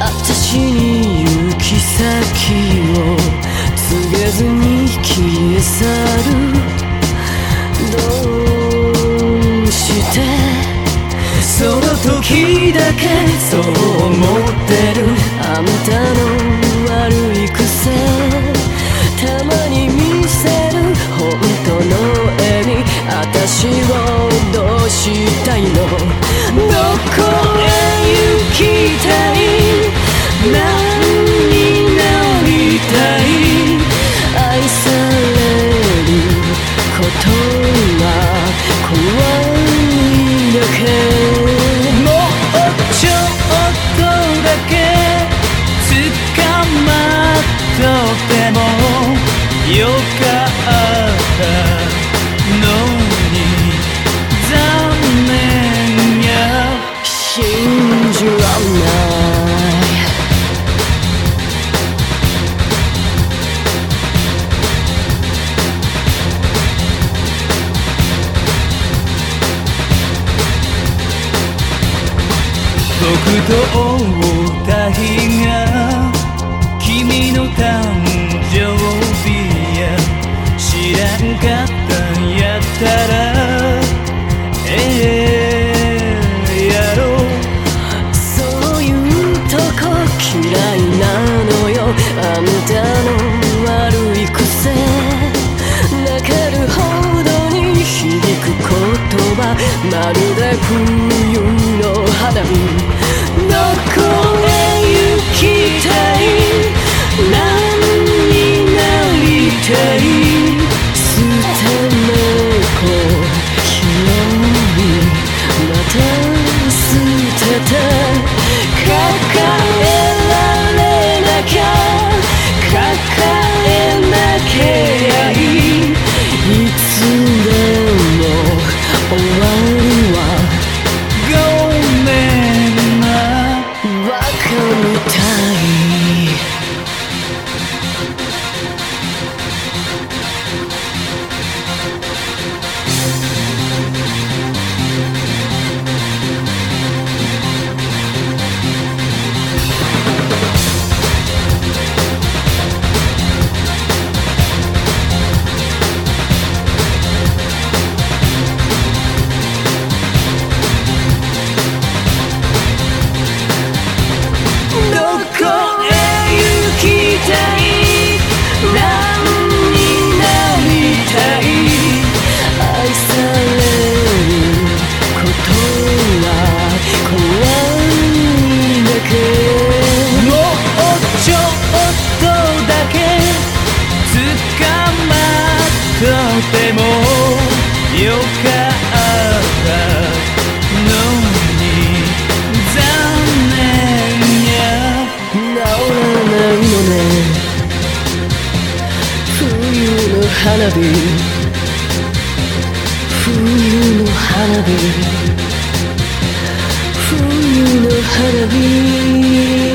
私に行き先を告げずに消え去る。時だけそう思ってる。あんたの悪い癖たまに見せる。本当の絵に私はてもよかったのに残念や信じらんない僕と会った日が君の誕生まるで冬の花火どこへ行きたい？何になりたい？愛されることは怖いだけもうちょっとだけ捕まっとってもよかった花火。冬の花火。冬の花火。